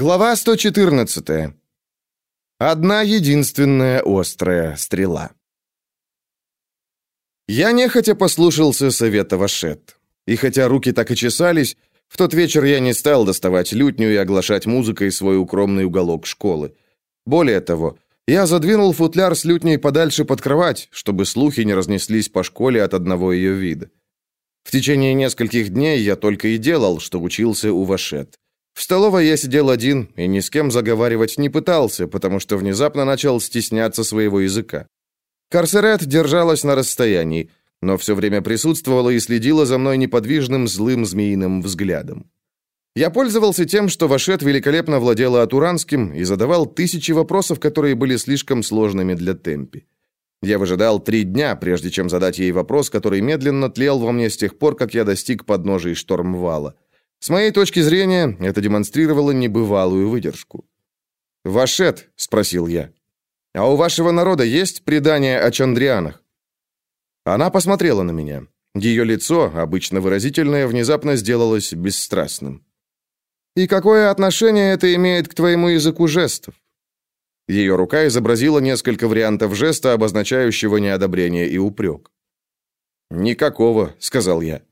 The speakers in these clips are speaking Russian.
Глава 114. Одна единственная острая стрела. Я нехотя послушался совета Вашет. И хотя руки так и чесались, в тот вечер я не стал доставать лютню и оглашать музыкой свой укромный уголок школы. Более того, я задвинул футляр с лютней подальше под кровать, чтобы слухи не разнеслись по школе от одного ее вида. В течение нескольких дней я только и делал, что учился у Вашет. В столовой я сидел один и ни с кем заговаривать не пытался, потому что внезапно начал стесняться своего языка. Карсерет держалась на расстоянии, но все время присутствовала и следила за мной неподвижным злым змеиным взглядом. Я пользовался тем, что Вашет великолепно владела атуранским и задавал тысячи вопросов, которые были слишком сложными для темпи. Я выжидал три дня, прежде чем задать ей вопрос, который медленно тлел во мне с тех пор, как я достиг подножия штормвала. С моей точки зрения, это демонстрировало небывалую выдержку. «Вашет?» — спросил я. «А у вашего народа есть предание о чандрианах?» Она посмотрела на меня. Ее лицо, обычно выразительное, внезапно сделалось бесстрастным. «И какое отношение это имеет к твоему языку жестов?» Ее рука изобразила несколько вариантов жеста, обозначающего неодобрение и упрек. «Никакого», — сказал я.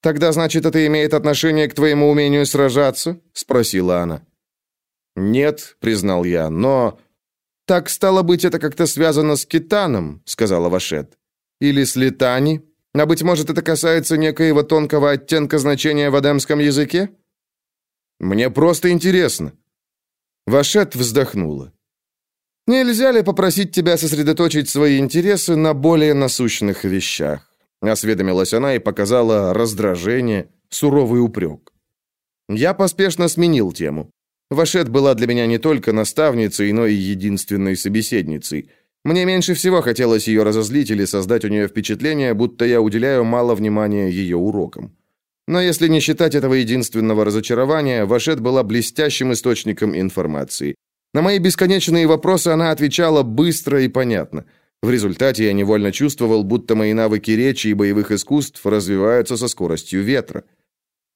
Тогда, значит, это имеет отношение к твоему умению сражаться? спросила она. Нет, признал я, но так стало быть, это как-то связано с китаном, сказала Вашет. Или с летани? А быть может, это касается некоего тонкого оттенка значения в адемском языке? Мне просто интересно. Вашет вздохнула. Нельзя ли попросить тебя сосредоточить свои интересы на более насущных вещах? Осведомилась она и показала раздражение, суровый упрек. Я поспешно сменил тему. Вашет была для меня не только наставницей, но и единственной собеседницей. Мне меньше всего хотелось ее разозлить или создать у нее впечатление, будто я уделяю мало внимания ее урокам. Но если не считать этого единственного разочарования, Вашет была блестящим источником информации. На мои бесконечные вопросы она отвечала быстро и понятно – в результате я невольно чувствовал, будто мои навыки речи и боевых искусств развиваются со скоростью ветра.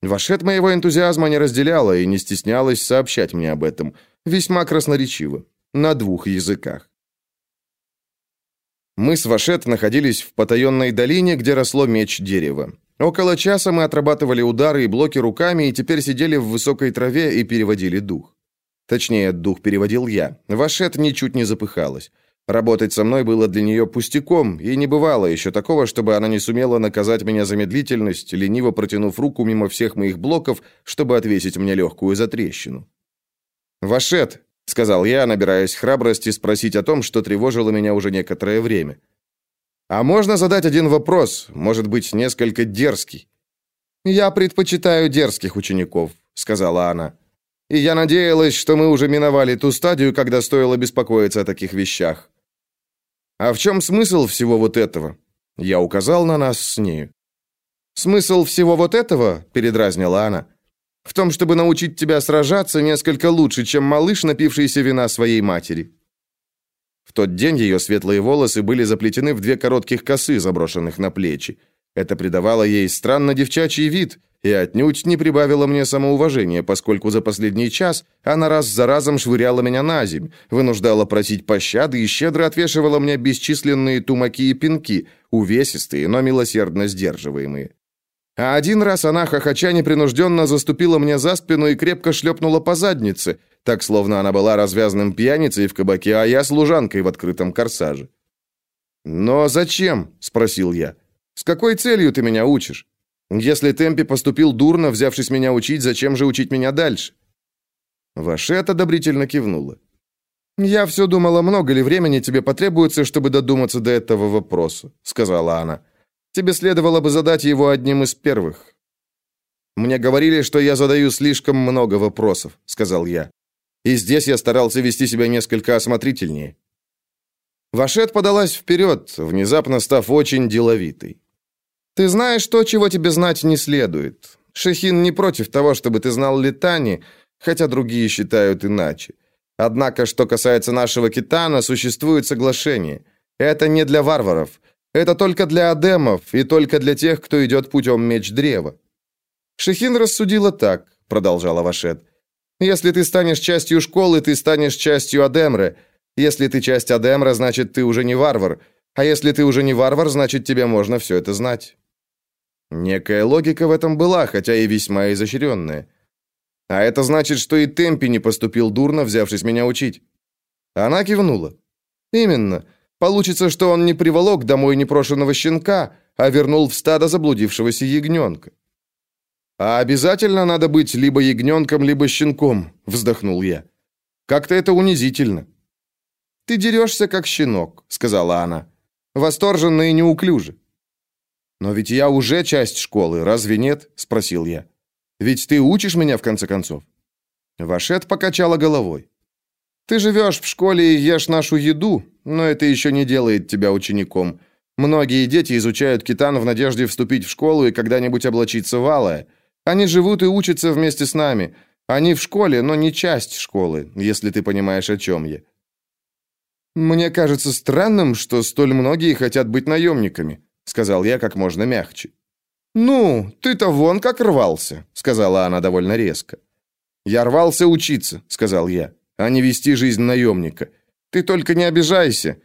Вашет моего энтузиазма не разделяла и не стеснялась сообщать мне об этом, весьма красноречиво, на двух языках. Мы с Вашет находились в потаенной долине, где росло меч дерева. Около часа мы отрабатывали удары и блоки руками и теперь сидели в высокой траве и переводили дух. Точнее, дух переводил я. Вашет ничуть не запыхалась. Работать со мной было для нее пустяком, и не бывало еще такого, чтобы она не сумела наказать меня за медлительность, лениво протянув руку мимо всех моих блоков, чтобы отвесить мне легкую затрещину. «Вашет», — сказал я, набираясь храбрости спросить о том, что тревожило меня уже некоторое время. «А можно задать один вопрос, может быть, несколько дерзкий?» «Я предпочитаю дерзких учеников», — сказала она. «И я надеялась, что мы уже миновали ту стадию, когда стоило беспокоиться о таких вещах. А в чем смысл всего вот этого? Я указал на нас с нею. Смысл всего вот этого, передразнила она, в том, чтобы научить тебя сражаться несколько лучше, чем малыш, напившийся вина своей матери. В тот день ее светлые волосы были заплетены в две коротких косы, заброшенных на плечи. Это придавало ей странно девчачий вид – и отнюдь не прибавила мне самоуважения, поскольку за последний час она раз за разом швыряла меня на земь, вынуждала просить пощады и щедро отвешивала мне бесчисленные тумаки и пинки, увесистые, но милосердно сдерживаемые. А один раз она, хохоча непринужденно, заступила мне за спину и крепко шлепнула по заднице, так, словно она была развязанным пьяницей в кабаке, а я служанкой в открытом корсаже. «Но зачем?» – спросил я. «С какой целью ты меня учишь?» Если Темпи поступил дурно, взявшись меня учить, зачем же учить меня дальше? Вашет одобрительно кивнула. «Я все думала, много ли времени тебе потребуется, чтобы додуматься до этого вопроса», — сказала она. «Тебе следовало бы задать его одним из первых». «Мне говорили, что я задаю слишком много вопросов», — сказал я. «И здесь я старался вести себя несколько осмотрительнее». Вашет подалась вперед, внезапно став очень деловитой. Ты знаешь то, чего тебе знать не следует. Шехин не против того, чтобы ты знал летани, хотя другие считают иначе. Однако, что касается нашего китана, существует соглашение. Это не для варваров. Это только для адемов и только для тех, кто идет путем меч древа. Шехин рассудила так, продолжала Вашет. Если ты станешь частью школы, ты станешь частью Адемры. Если ты часть Адемра, значит, ты уже не варвар. А если ты уже не варвар, значит, тебе можно все это знать. Некая логика в этом была, хотя и весьма изощренная. А это значит, что и Темпи не поступил дурно, взявшись меня учить. Она кивнула. Именно. Получится, что он не приволок домой непрошенного щенка, а вернул в стадо заблудившегося ягненка. А обязательно надо быть либо ягненком, либо щенком, вздохнул я. Как-то это унизительно. Ты дерешься, как щенок, сказала она. Восторженно и неуклюже. Но ведь я уже часть школы, разве нет? спросил я. Ведь ты учишь меня в конце концов. Вашет покачала головой. Ты живешь в школе и ешь нашу еду, но это еще не делает тебя учеником. Многие дети изучают китан в надежде вступить в школу и когда-нибудь облачиться в алое. Они живут и учатся вместе с нами. Они в школе, но не часть школы, если ты понимаешь, о чем я. Мне кажется странным, что столь многие хотят быть наемниками, сказал я как можно мягче. «Ну, ты-то вон как рвался», — сказала она довольно резко. «Я рвался учиться», — сказал я, — «а не вести жизнь наемника. Ты только не обижайся».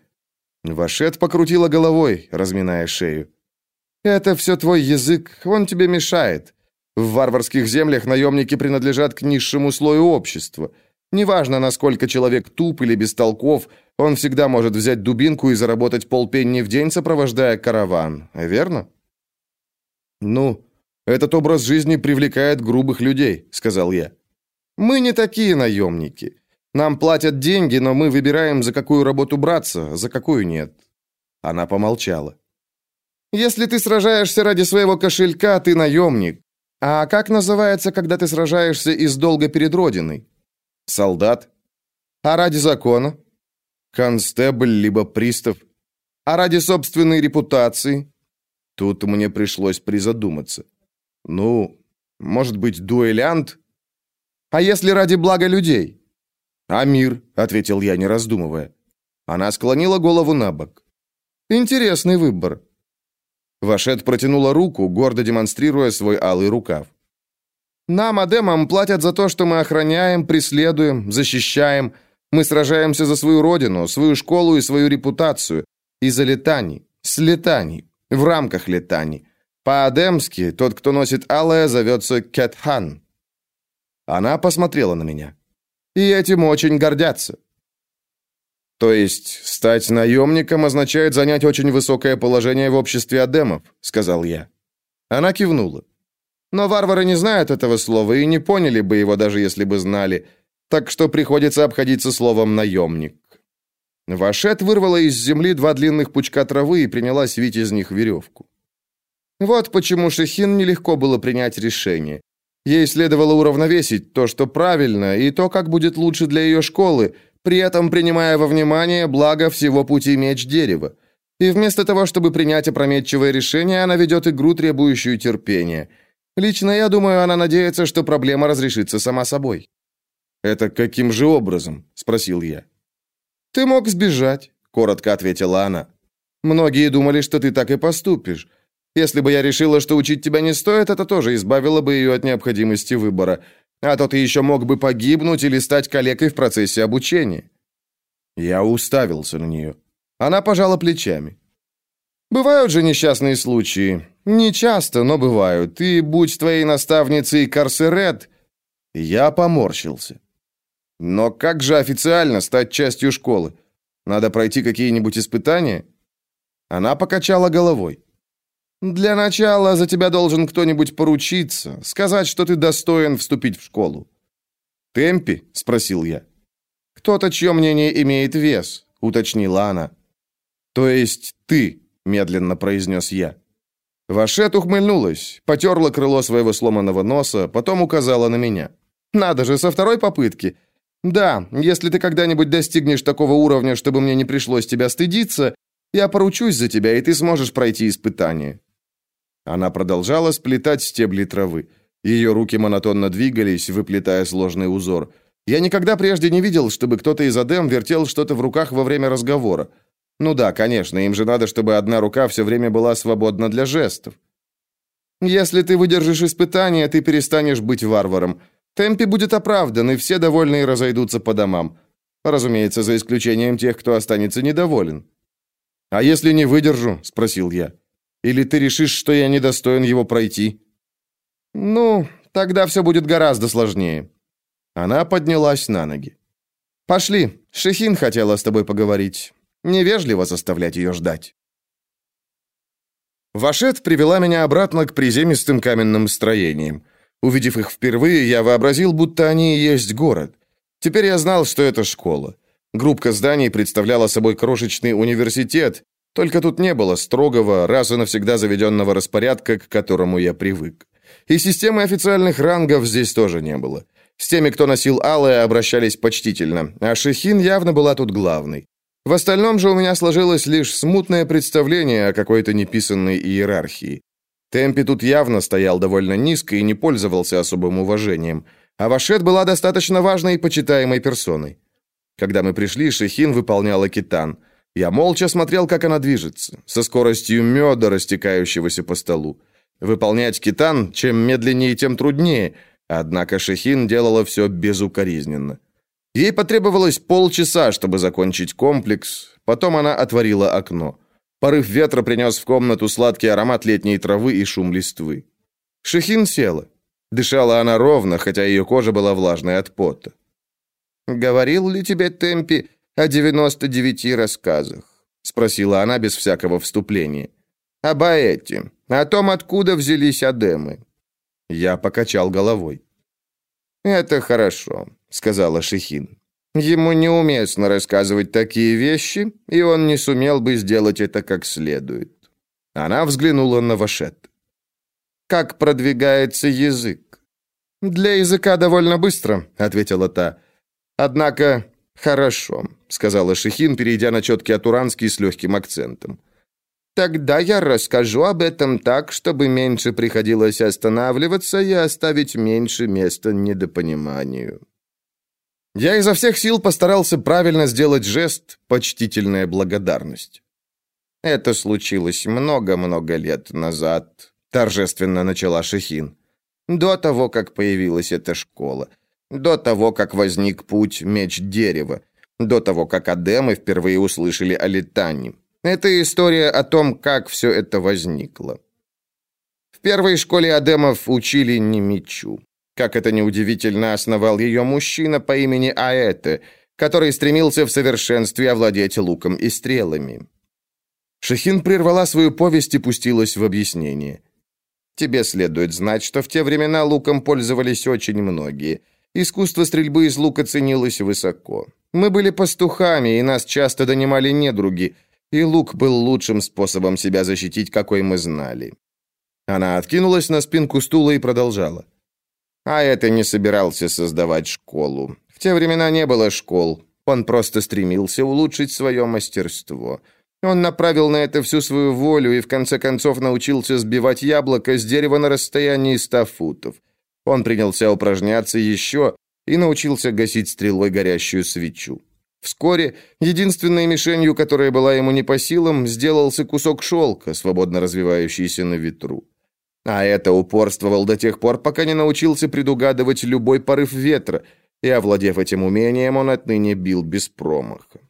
Вашет покрутила головой, разминая шею. «Это все твой язык, он тебе мешает. В варварских землях наемники принадлежат к низшему слою общества. Неважно, насколько человек туп или бестолков, он всегда может взять дубинку и заработать полпенни в день, сопровождая караван, верно?» «Ну, этот образ жизни привлекает грубых людей», — сказал я. «Мы не такие наемники. Нам платят деньги, но мы выбираем, за какую работу браться, за какую нет». Она помолчала. «Если ты сражаешься ради своего кошелька, ты наемник. А как называется, когда ты сражаешься из долга перед Родиной?» «Солдат». «А ради закона?» «Констебль, либо пристав». «А ради собственной репутации?» Тут мне пришлось призадуматься. Ну, может быть, дуэлянт? А если ради блага людей? А мир, ответил я, не раздумывая. Она склонила голову на бок. Интересный выбор. Вашет протянула руку, гордо демонстрируя свой алый рукав. Нам, адемам, платят за то, что мы охраняем, преследуем, защищаем. Мы сражаемся за свою родину, свою школу и свою репутацию. И за летаний, с летаний. В рамках летаний. По-адемски тот, кто носит алое, зовется Кетхан. Она посмотрела на меня. И этим очень гордятся. То есть стать наемником означает занять очень высокое положение в обществе адемов, сказал я. Она кивнула. Но варвары не знают этого слова и не поняли бы его, даже если бы знали. Так что приходится обходиться словом «наемник». Вашет вырвала из земли два длинных пучка травы и принялась вить из них веревку. Вот почему Шехин нелегко было принять решение. Ей следовало уравновесить то, что правильно, и то, как будет лучше для ее школы, при этом принимая во внимание благо всего пути меч дерева. И вместо того, чтобы принять опрометчивое решение, она ведет игру, требующую терпения. Лично я думаю, она надеется, что проблема разрешится сама собой. «Это каким же образом?» – спросил я. «Ты мог сбежать», — коротко ответила она. «Многие думали, что ты так и поступишь. Если бы я решила, что учить тебя не стоит, это тоже избавило бы ее от необходимости выбора. А то ты еще мог бы погибнуть или стать калекой в процессе обучения». Я уставился на нее. Она пожала плечами. «Бывают же несчастные случаи. Не часто, но бывают. И будь твоей наставницей Карсерет...» Я поморщился. Но как же официально стать частью школы? Надо пройти какие-нибудь испытания? Она покачала головой. Для начала за тебя должен кто-нибудь поручиться, сказать, что ты достоин вступить в школу. Темпи? спросил я. Кто-то, чье мнение имеет вес, уточнила она. То есть ты, медленно произнес я. Вашет ухмыльнулась, потерла крыло своего сломанного носа, потом указала на меня. Надо же, со второй попытки. Да, если ты когда-нибудь достигнешь такого уровня, чтобы мне не пришлось тебя стыдиться, я поручусь за тебя, и ты сможешь пройти испытание. Она продолжала сплетать стебли травы. Ее руки монотонно двигались, выплетая сложный узор. Я никогда прежде не видел, чтобы кто-то из Адем вертел что-то в руках во время разговора. Ну да, конечно, им же надо, чтобы одна рука все время была свободна для жестов. Если ты выдержишь испытание, ты перестанешь быть варваром. Темпи будет оправдан, и все довольные разойдутся по домам. Разумеется, за исключением тех, кто останется недоволен. «А если не выдержу?» – спросил я. «Или ты решишь, что я недостоин его пройти?» «Ну, тогда все будет гораздо сложнее». Она поднялась на ноги. «Пошли, Шехин хотела с тобой поговорить. Невежливо заставлять ее ждать». Вашет привела меня обратно к приземистым каменным строениям. Увидев их впервые, я вообразил, будто они и есть город. Теперь я знал, что это школа. Группка зданий представляла собой крошечный университет, только тут не было строгого, раз и навсегда заведенного распорядка, к которому я привык. И системы официальных рангов здесь тоже не было. С теми, кто носил алое, обращались почтительно, а Шехин явно была тут главной. В остальном же у меня сложилось лишь смутное представление о какой-то неписанной иерархии. Темпи тут явно стоял довольно низко и не пользовался особым уважением, а Вашет была достаточно важной и почитаемой персоной. Когда мы пришли, Шехин выполняла китан. Я молча смотрел, как она движется, со скоростью меда, растекающегося по столу. Выполнять китан, чем медленнее, тем труднее, однако Шехин делала все безукоризненно. Ей потребовалось полчаса, чтобы закончить комплекс, потом она отворила окно. Порыв ветра принес в комнату сладкий аромат летней травы и шум листвы. Шехин села. Дышала она ровно, хотя ее кожа была влажной от пота. «Говорил ли тебе Темпи о девяносто девяти рассказах?» — спросила она без всякого вступления. «Об Аэте, о том, откуда взялись адемы». Я покачал головой. «Это хорошо», — сказала Шехин. «Ему неуместно рассказывать такие вещи, и он не сумел бы сделать это как следует». Она взглянула на Вашет. «Как продвигается язык?» «Для языка довольно быстро», — ответила та. «Однако, хорошо», — сказала Шехин, перейдя на четкий атуранский с легким акцентом. «Тогда я расскажу об этом так, чтобы меньше приходилось останавливаться и оставить меньше места недопониманию». Я изо всех сил постарался правильно сделать жест «почтительная благодарность». «Это случилось много-много лет назад», — торжественно начала Шехин. «До того, как появилась эта школа. До того, как возник путь меч дерева, до того, как Адемы впервые услышали о летании. Это история о том, как все это возникло. В первой школе Адемов учили не мечу. Как это неудивительно, основал ее мужчина по имени Аэте, который стремился в совершенстве овладеть луком и стрелами. Шахин прервала свою повесть и пустилась в объяснение. «Тебе следует знать, что в те времена луком пользовались очень многие – Искусство стрельбы из лука ценилось высоко. Мы были пастухами, и нас часто донимали недруги, и лук был лучшим способом себя защитить, какой мы знали. Она откинулась на спинку стула и продолжала. А это не собирался создавать школу. В те времена не было школ. Он просто стремился улучшить свое мастерство. Он направил на это всю свою волю и в конце концов научился сбивать яблоко с дерева на расстоянии ста футов. Он принялся упражняться еще и научился гасить стрелой горящую свечу. Вскоре единственной мишенью, которая была ему не по силам, сделался кусок шелка, свободно развивающийся на ветру. А это упорствовал до тех пор, пока не научился предугадывать любой порыв ветра, и, овладев этим умением, он отныне бил без промаха.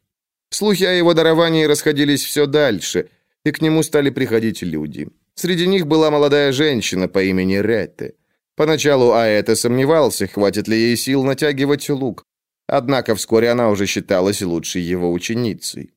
Слухи о его даровании расходились все дальше, и к нему стали приходить люди. Среди них была молодая женщина по имени Ретте. Поначалу Аэта сомневался, хватит ли ей сил натягивать лук. Однако вскоре она уже считалась лучшей его ученицей.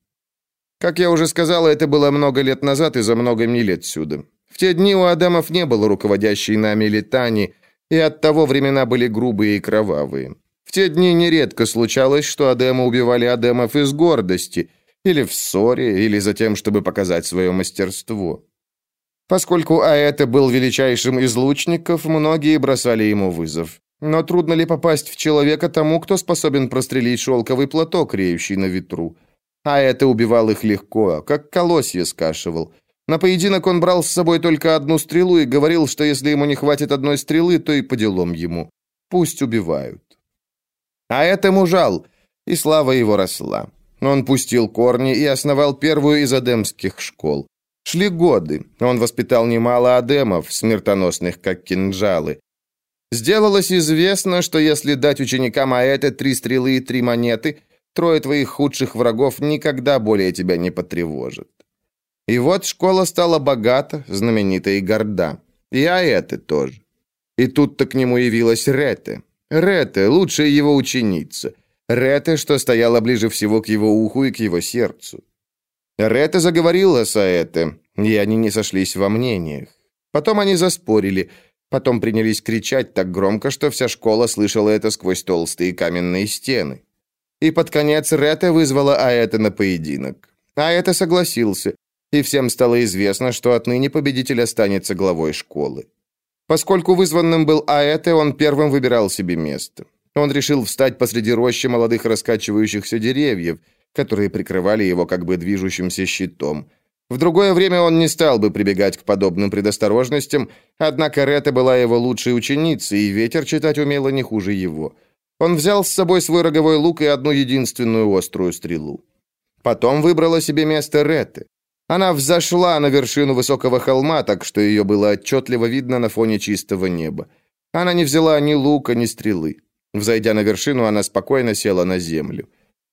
Как я уже сказала, это было много лет назад и за много миль отсюда. В те дни у Адамов не было руководящей нами летани, и оттого времена были грубые и кровавые. В те дни нередко случалось, что Адемы убивали Адемов из гордости, или в ссоре, или за тем, чтобы показать свое мастерство. Поскольку Аэта был величайшим из лучников, многие бросали ему вызов. Но трудно ли попасть в человека тому, кто способен прострелить шелковый платок, реющий на ветру? Аэта убивал их легко, как колосья скашивал. На поединок он брал с собой только одну стрелу и говорил, что если ему не хватит одной стрелы, то и по делам ему. Пусть убивают. А этому жал, и слава его росла. Он пустил корни и основал первую из адемских школ. Шли годы. Он воспитал немало адемов, смертоносных, как кинжалы. Сделалось известно, что если дать ученикам Аэте три стрелы и три монеты, трое твоих худших врагов никогда более тебя не потревожат. И вот школа стала богата, знаменита и горда. И Аэте тоже. И тут-то к нему явилась Рете. Рете, лучшая его ученица. Рете, что стояла ближе всего к его уху и к его сердцу. Рете заговорила с Аэте, и они не сошлись во мнениях. Потом они заспорили, потом принялись кричать так громко, что вся школа слышала это сквозь толстые каменные стены. И под конец Рете вызвала Аэте на поединок. Аэте согласился, и всем стало известно, что отныне победитель останется главой школы. Поскольку вызванным был Аэте, он первым выбирал себе место. Он решил встать посреди рощи молодых раскачивающихся деревьев, которые прикрывали его как бы движущимся щитом. В другое время он не стал бы прибегать к подобным предосторожностям, однако Рета была его лучшей ученицей, и ветер читать умела не хуже его. Он взял с собой свой роговой лук и одну единственную острую стрелу. Потом выбрала себе место Реты. Она взошла на вершину высокого холма, так что ее было отчетливо видно на фоне чистого неба. Она не взяла ни лука, ни стрелы. Взойдя на вершину, она спокойно села на землю.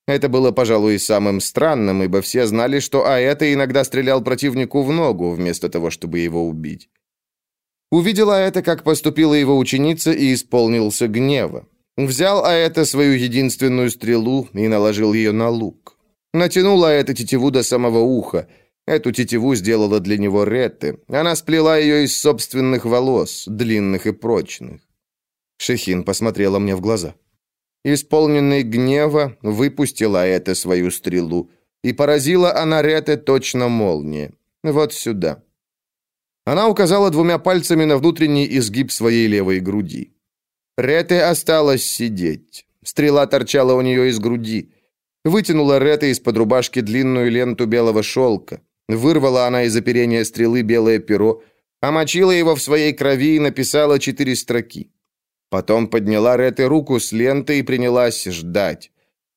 Это было, пожалуй, самым странным, ибо все знали, что Аэта иногда стрелял противнику в ногу, вместо того, чтобы его убить. Увидела это, как поступила его ученица, и исполнился гнева. Взял Аэта свою единственную стрелу и наложил ее на лук. Натянул Аэта тетиву до самого уха – Эту тетиву сделала для него Ретте. Она сплела ее из собственных волос, длинных и прочных. Шехин посмотрела мне в глаза. Исполненный гнева, выпустила это свою стрелу, и поразила она Ретте точно молния. Вот сюда. Она указала двумя пальцами на внутренний изгиб своей левой груди. Ретте осталась сидеть. Стрела торчала у нее из груди. Вытянула Ретте из-под рубашки длинную ленту белого шелка. Вырвала она из оперения стрелы белое перо, омочила его в своей крови и написала четыре строки. Потом подняла Ретте руку с лентой и принялась ждать.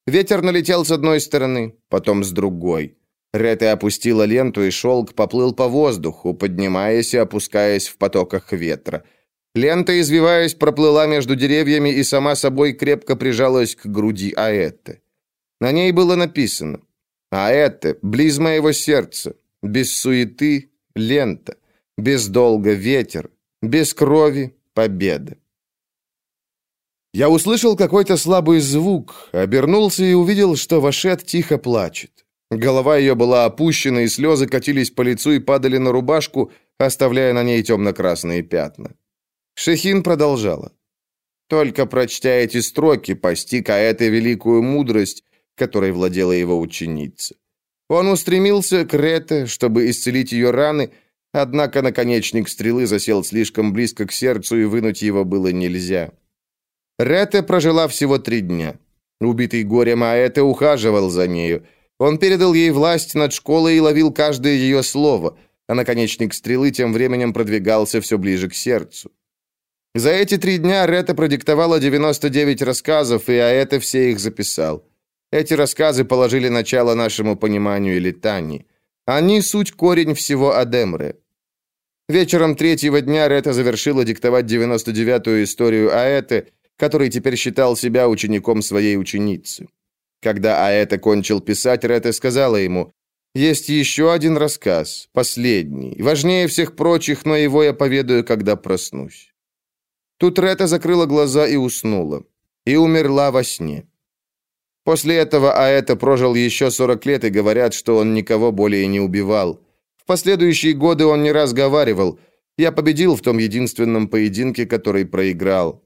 Ветер налетел с одной стороны, потом с другой. Ретте опустила ленту, и шелк поплыл по воздуху, поднимаясь и опускаясь в потоках ветра. Лента, извиваясь, проплыла между деревьями и сама собой крепко прижалась к груди Аэтты. На ней было написано «Аэтте, близ моего сердца, без суеты — лента, без долга — ветер, без крови — победа. Я услышал какой-то слабый звук, обернулся и увидел, что Вашет тихо плачет. Голова ее была опущена, и слезы катились по лицу и падали на рубашку, оставляя на ней темно-красные пятна. Шехин продолжала. Только прочтя эти строки, постиг Аэте великую мудрость, которой владела его ученица. Он устремился к Рете, чтобы исцелить ее раны, однако наконечник стрелы засел слишком близко к сердцу, и вынуть его было нельзя. Рете прожила всего три дня. Убитый горем Аэте ухаживал за нею. Он передал ей власть над школой и ловил каждое ее слово, а наконечник стрелы тем временем продвигался все ближе к сердцу. За эти три дня Рета продиктовала 99 рассказов, и Аэте все их записал. Эти рассказы положили начало нашему пониманию летаний. Они суть корень всего Адемры. Вечером третьего дня Рета завершила диктовать 99-ю историю Аэты, который теперь считал себя учеником своей ученицы. Когда Аэта кончил писать, Рета сказала ему, «Есть еще один рассказ, последний, важнее всех прочих, но его я поведаю, когда проснусь». Тут Рета закрыла глаза и уснула. И умерла во сне. После этого Аэта прожил еще 40 лет, и говорят, что он никого более не убивал. В последующие годы он не раз говаривал «Я победил в том единственном поединке, который проиграл».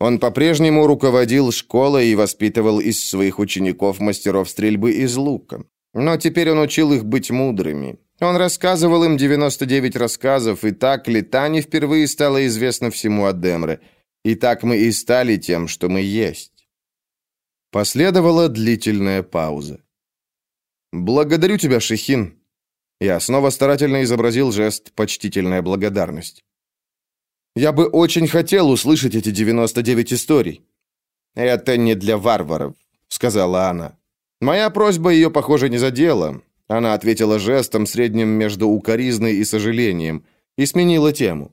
Он по-прежнему руководил школой и воспитывал из своих учеников мастеров стрельбы из лука. Но теперь он учил их быть мудрыми. Он рассказывал им 99 рассказов, и так Летани впервые стало известно всему Адемре. И так мы и стали тем, что мы есть. Последовала длительная пауза. «Благодарю тебя, Шехин». Я снова старательно изобразил жест «почтительная благодарность». «Я бы очень хотел услышать эти 99 историй». «Это не для варваров», — сказала она. Моя просьба ее, похоже, не задела. Она ответила жестом, средним между укоризной и сожалением, и сменила тему.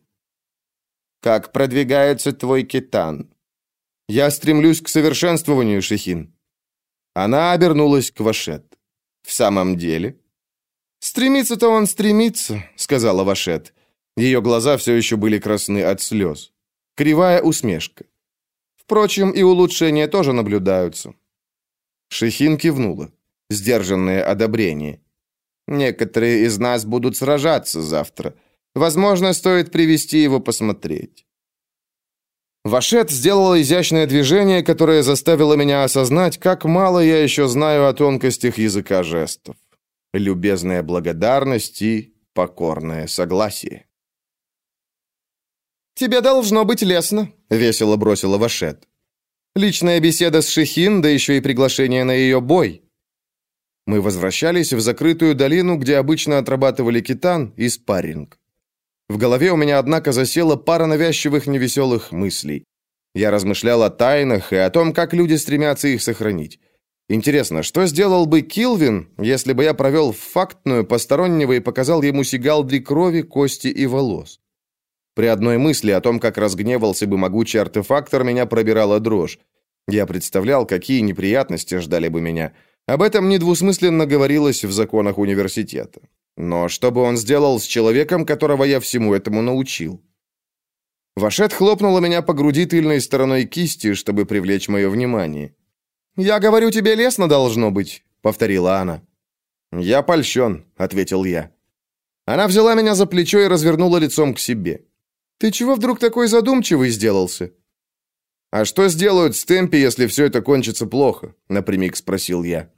Как продвигается твой китан? Я стремлюсь к совершенствованию, Шехин. Она обернулась к Вашет. В самом деле? Стремиться-то он стремится, сказала Вашет. Ее глаза все еще были красны от слез. Кривая усмешка. Впрочем, и улучшения тоже наблюдаются. Шехин кивнула. Сдержанное одобрение. Некоторые из нас будут сражаться завтра. Возможно, стоит привести его посмотреть. Вашет сделала изящное движение, которое заставило меня осознать, как мало я еще знаю о тонкостях языка жестов. Любезная благодарность и покорное согласие. «Тебе должно быть лестно», — весело бросила Вашет. «Личная беседа с Шехин, да еще и приглашение на ее бой». Мы возвращались в закрытую долину, где обычно отрабатывали китан и спарринг. В голове у меня, однако, засела пара навязчивых невеселых мыслей. Я размышлял о тайнах и о том, как люди стремятся их сохранить. Интересно, что сделал бы Килвин, если бы я провел фактную постороннего и показал ему сигалдри крови, кости и волос? При одной мысли о том, как разгневался бы могучий артефактор, меня пробирала дрожь. Я представлял, какие неприятности ждали бы меня. Об этом недвусмысленно говорилось в законах университета. Но что бы он сделал с человеком, которого я всему этому научил? Вашет хлопнула меня по груди тыльной стороной кисти, чтобы привлечь мое внимание. «Я говорю, тебе лестно должно быть», — повторила она. «Я польщен», — ответил я. Она взяла меня за плечо и развернула лицом к себе. «Ты чего вдруг такой задумчивый сделался?» «А что сделают с Темпи, если все это кончится плохо?» — напрямик спросил я.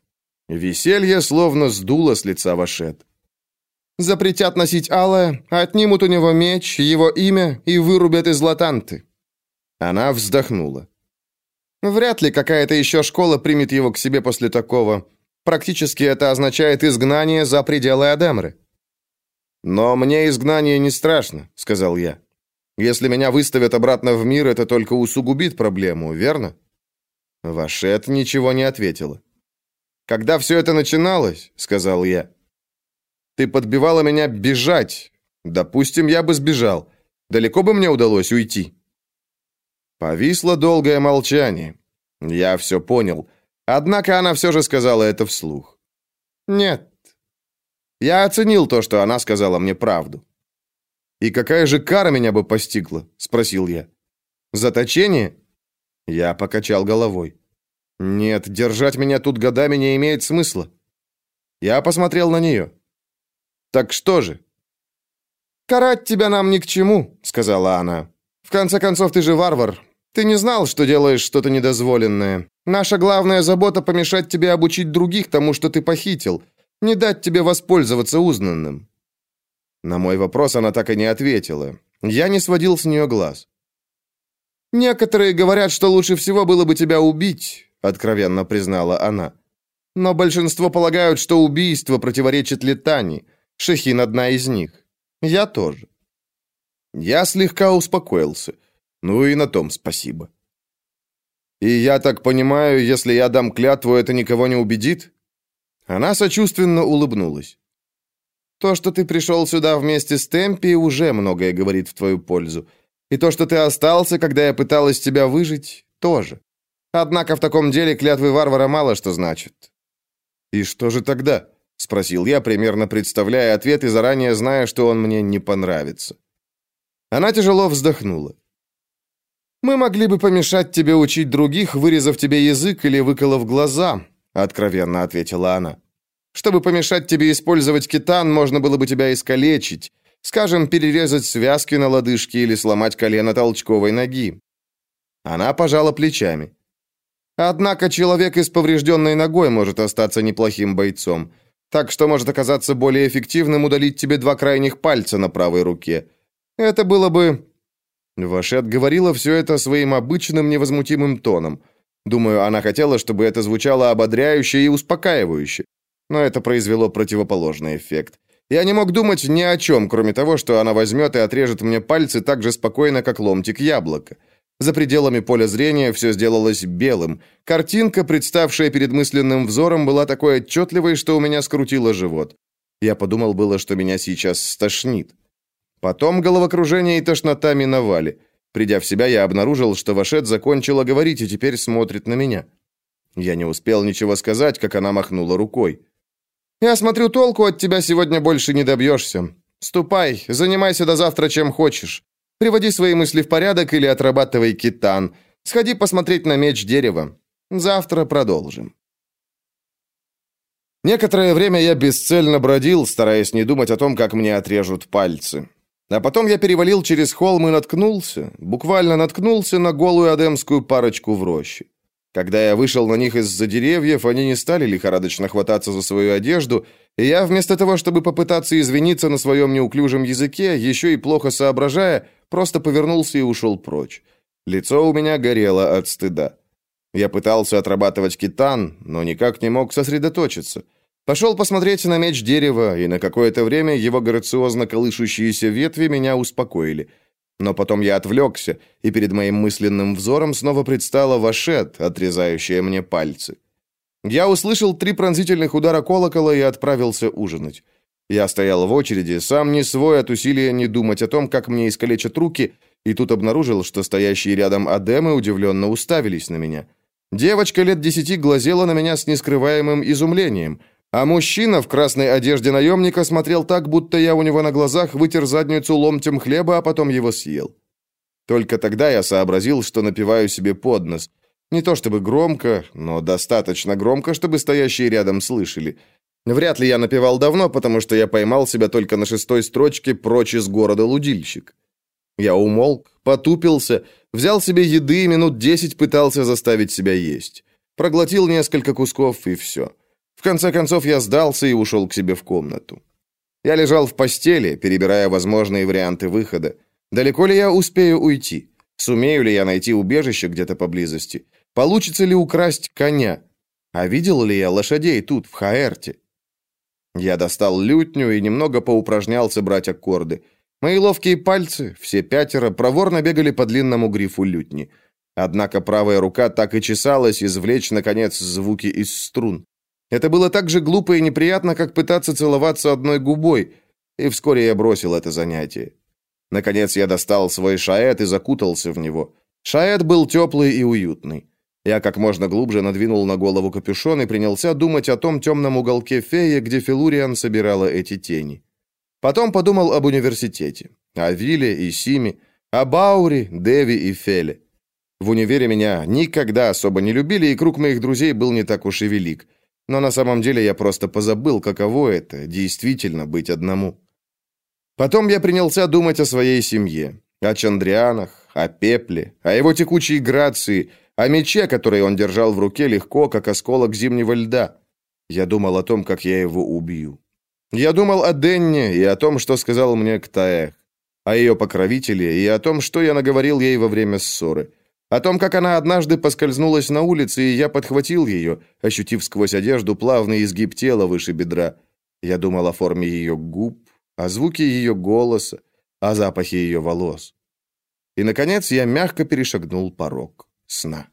Веселье словно сдуло с лица Вашет. Запретят носить алое, отнимут у него меч, его имя и вырубят из латанты». Она вздохнула. «Вряд ли какая-то еще школа примет его к себе после такого. Практически это означает изгнание за пределы Адемры». «Но мне изгнание не страшно», — сказал я. «Если меня выставят обратно в мир, это только усугубит проблему, верно?» Вашет ничего не ответила. «Когда все это начиналось», — сказал я, ты подбивала меня бежать. Допустим, я бы сбежал. Далеко бы мне удалось уйти?» Повисло долгое молчание. Я все понял. Однако она все же сказала это вслух. «Нет». Я оценил то, что она сказала мне правду. «И какая же кара меня бы постигла?» — спросил я. «Заточение?» Я покачал головой. «Нет, держать меня тут годами не имеет смысла». Я посмотрел на нее. Так что же? Карать тебя нам ни к чему, сказала она. В конце концов, ты же варвар. Ты не знал, что делаешь что-то недозволенное. Наша главная забота помешать тебе обучить других тому, что ты похитил, не дать тебе воспользоваться узнанным. На мой вопрос она так и не ответила. Я не сводил с нее глаз. Некоторые говорят, что лучше всего было бы тебя убить, откровенно признала она. Но большинство полагают, что убийство противоречит летани. Шехин одна из них. Я тоже. Я слегка успокоился. Ну и на том спасибо. И я так понимаю, если я дам клятву, это никого не убедит? Она сочувственно улыбнулась. То, что ты пришел сюда вместе с Темпи, уже многое говорит в твою пользу. И то, что ты остался, когда я пыталась тебя выжить, тоже. Однако в таком деле клятвы варвара мало что значит. И что же тогда? Спросил я, примерно представляя ответ и заранее зная, что он мне не понравится. Она тяжело вздохнула. Мы могли бы помешать тебе учить других, вырезав тебе язык или выколов глаза, откровенно ответила она. Чтобы помешать тебе использовать китан, можно было бы тебя искалечить, скажем, перерезать связки на лодыжке или сломать колено толчковой ноги. Она пожала плечами. Однако человек с поврежденной ногой может остаться неплохим бойцом. Так что может оказаться более эффективным удалить тебе два крайних пальца на правой руке. Это было бы...» Вашет говорила все это своим обычным невозмутимым тоном. Думаю, она хотела, чтобы это звучало ободряюще и успокаивающе. Но это произвело противоположный эффект. Я не мог думать ни о чем, кроме того, что она возьмет и отрежет мне пальцы так же спокойно, как ломтик яблока. За пределами поля зрения все сделалось белым. Картинка, представшая перед мысленным взором, была такой отчетливой, что у меня скрутило живот. Я подумал было, что меня сейчас стошнит. Потом головокружение и тошнота миновали. Придя в себя, я обнаружил, что Вашет закончила говорить и теперь смотрит на меня. Я не успел ничего сказать, как она махнула рукой. «Я смотрю, толку от тебя сегодня больше не добьешься. Ступай, занимайся до завтра чем хочешь. Приводи свои мысли в порядок или отрабатывай китан. Сходи посмотреть на меч дерева. Завтра продолжим». Некоторое время я бесцельно бродил, стараясь не думать о том, как мне отрежут пальцы. А потом я перевалил через холм и наткнулся, буквально наткнулся на голую адемскую парочку в роще. Когда я вышел на них из-за деревьев, они не стали лихорадочно хвататься за свою одежду, и я, вместо того, чтобы попытаться извиниться на своем неуклюжем языке, еще и плохо соображая, просто повернулся и ушел прочь. Лицо у меня горело от стыда. Я пытался отрабатывать китан, но никак не мог сосредоточиться. Пошел посмотреть на меч дерева, и на какое-то время его грациозно колышущиеся ветви меня успокоили. Но потом я отвлекся, и перед моим мысленным взором снова предстала Вашет, отрезающая мне пальцы. Я услышал три пронзительных удара колокола и отправился ужинать. Я стоял в очереди, сам не свой от усилия не думать о том, как мне искалечат руки, и тут обнаружил, что стоящие рядом адемы удивленно уставились на меня. Девочка лет десяти глазела на меня с нескрываемым изумлением – а мужчина в красной одежде наемника смотрел так, будто я у него на глазах вытер задницу ломтем хлеба, а потом его съел. Только тогда я сообразил, что напиваю себе под нос. Не то чтобы громко, но достаточно громко, чтобы стоящие рядом слышали. Вряд ли я напевал давно, потому что я поймал себя только на шестой строчке «Прочь из города лудильщик». Я умолк, потупился, взял себе еды и минут десять пытался заставить себя есть. Проглотил несколько кусков и все. В конце концов я сдался и ушел к себе в комнату. Я лежал в постели, перебирая возможные варианты выхода. Далеко ли я успею уйти? Сумею ли я найти убежище где-то поблизости? Получится ли украсть коня? А видел ли я лошадей тут, в Хаэрте? Я достал лютню и немного поупражнялся брать аккорды. Мои ловкие пальцы, все пятеро, проворно бегали по длинному грифу лютни. Однако правая рука так и чесалась извлечь, наконец, звуки из струн. Это было так же глупо и неприятно, как пытаться целоваться одной губой, и вскоре я бросил это занятие. Наконец я достал свой шаэт и закутался в него. Шаэт был теплый и уютный. Я как можно глубже надвинул на голову капюшон и принялся думать о том темном уголке феи, где Филуриан собирала эти тени. Потом подумал об университете, о Виле и Симе, о Бауре, Деви и Феле. В универе меня никогда особо не любили, и круг моих друзей был не так уж и велик. Но на самом деле я просто позабыл, каково это, действительно быть одному. Потом я принялся думать о своей семье, о Чандрианах, о пепле, о его текучей грации, о мече, который он держал в руке легко, как осколок зимнего льда. Я думал о том, как я его убью. Я думал о Денне и о том, что сказал мне Ктаэх, о ее покровителе и о том, что я наговорил ей во время ссоры. О том, как она однажды поскользнулась на улице, и я подхватил ее, ощутив сквозь одежду плавный изгиб тела выше бедра. Я думал о форме ее губ, о звуке ее голоса, о запахе ее волос. И, наконец, я мягко перешагнул порог сна.